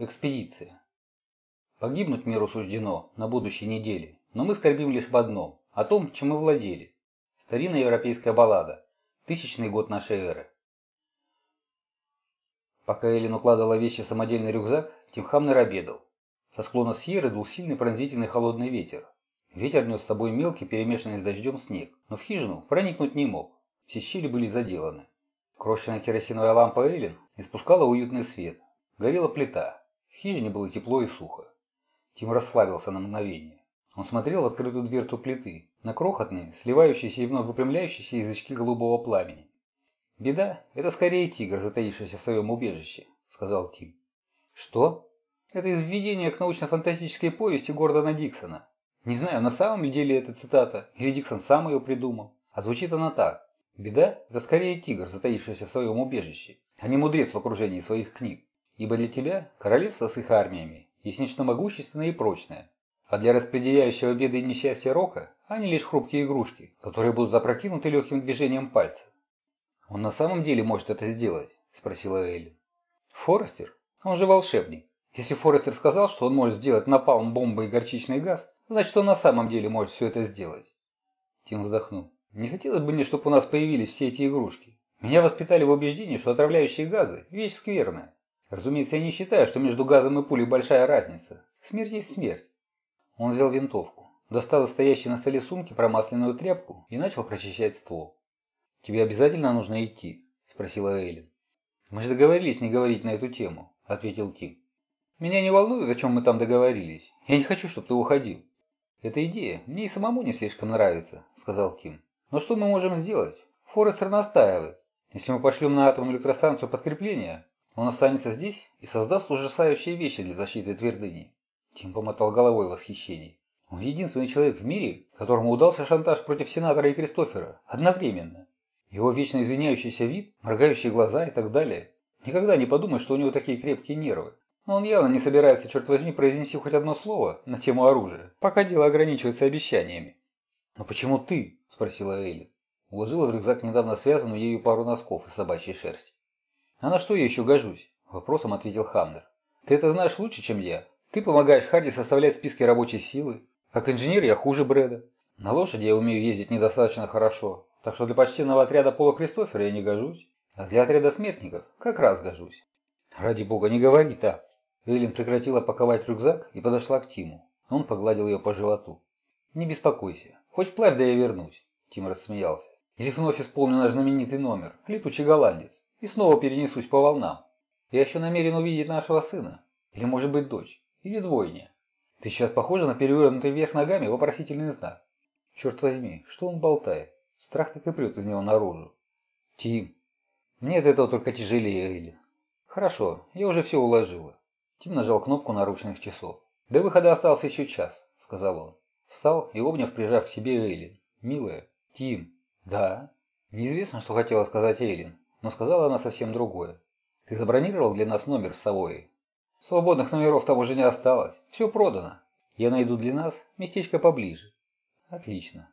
Экспедиция. Погибнуть миру суждено на будущей неделе, но мы скорбим лишь об одном, о том, чем мы владели. Старинная европейская баллада. Тысячный год нашей эры. Пока Эллен укладывала вещи в самодельный рюкзак, Тим Хамнер обедал. Со склона Сьерры дул сильный пронзительный холодный ветер. Ветер нес с собой мелкий, перемешанный с дождем снег, но в хижину проникнуть не мог. Все щели были заделаны. Крошечная керосиновая лампа Эллен испускала уютный свет. Горела плита, в хижине было тепло и сухо. Тим расслабился на мгновение. Он смотрел в открытую дверцу плиты, на крохотные, сливающиеся и вновь выпрямляющиеся язычки голубого пламени. «Беда – это скорее тигр, затаившийся в своем убежище», – сказал Тим. «Что?» «Это из введения к научно-фантастической повести Гордона Диксона. Не знаю, на самом ли деле это цитата, или Диксон сам ее придумал. А звучит она так. Беда – это скорее тигр, затаившийся в своем убежище, а не мудрец в окружении своих книг. Ибо для тебя королевство с их армиями нечто могущественное и прочное, а для распределяющего беды и несчастья Рока они лишь хрупкие игрушки, которые будут опрокинуты легким движением пальца. «Он на самом деле может это сделать?» – спросила Эллен. «Форестер? Он же волшебник. Если Форестер сказал, что он может сделать напалм, бомбы и горчичный газ, значит он на самом деле может все это сделать». Тим вздохнул. «Не хотелось бы мне, чтобы у нас появились все эти игрушки. Меня воспитали в убеждении, что отравляющие газы – вещь скверная. Разумеется, я не считаю, что между газом и пулей большая разница. Смерть есть смерть. Он взял винтовку, достал из стоящей на столе сумки промасленную тряпку и начал прочищать ствол. «Тебе обязательно нужно идти?» – спросила Эйлин. «Мы же договорились не говорить на эту тему», – ответил Тим. «Меня не волнует, о чем мы там договорились. Я не хочу, чтобы ты уходил». «Эта идея мне и самому не слишком нравится», – сказал Тим. «Но что мы можем сделать? Форестер настаивает. Если мы пошлем на атомную электростанцию подкрепление, он останется здесь и создаст ужасающие вещи для защиты твердыни. Тим помотал головой в восхищении. Он единственный человек в мире, которому удался шантаж против сенатора и Кристофера одновременно. Его вечно извиняющийся вид, моргающие глаза и так далее. Никогда не подумай, что у него такие крепкие нервы. Но он явно не собирается, черт возьми, произнести хоть одно слово на тему оружия, пока дело ограничивается обещаниями. «Но почему ты?» – спросила Элли. Уложила в рюкзак недавно связанную ею пару носков из собачьей шерсти. «А на что я еще гожусь?» – вопросом ответил Хамнер. «Ты это знаешь лучше, чем я. Ты помогаешь Харди составлять списки рабочей силы. Как инженер я хуже Брэда. На лошади я умею ездить недостаточно хорошо, так что для почтенного отряда Пола Кристофера я не гожусь. А для отряда смертников как раз гожусь». «Ради бога, не говори так!» Эйлин прекратила паковать рюкзак и подошла к Тиму. Он погладил ее по животу. «Не беспокойся. Хоть плавь, да я вернусь», – Тим рассмеялся. «Или вновь исполню наш знаменитый номер. Летучий голландец и снова перенесусь по волнам. Я еще намерен увидеть нашего сына. Или, может быть, дочь. Или двойня. Ты сейчас похожа на перевернутый вверх ногами вопросительный знак. Черт возьми, что он болтает? Страх так и прет из него наружу. Тим. Мне от этого только тяжелее, Элли. Хорошо, я уже все уложила. Тим нажал кнопку наручных часов. До выхода остался еще час, сказал он. Встал и, обняв, прижав к себе Эйлин. «Милая, Тим». «Да». Неизвестно, что хотела сказать Эйлин, но сказала она совсем другое. «Ты забронировал для нас номер в Савое?» «Свободных номеров там уже не осталось. Все продано. Я найду для нас местечко поближе». «Отлично.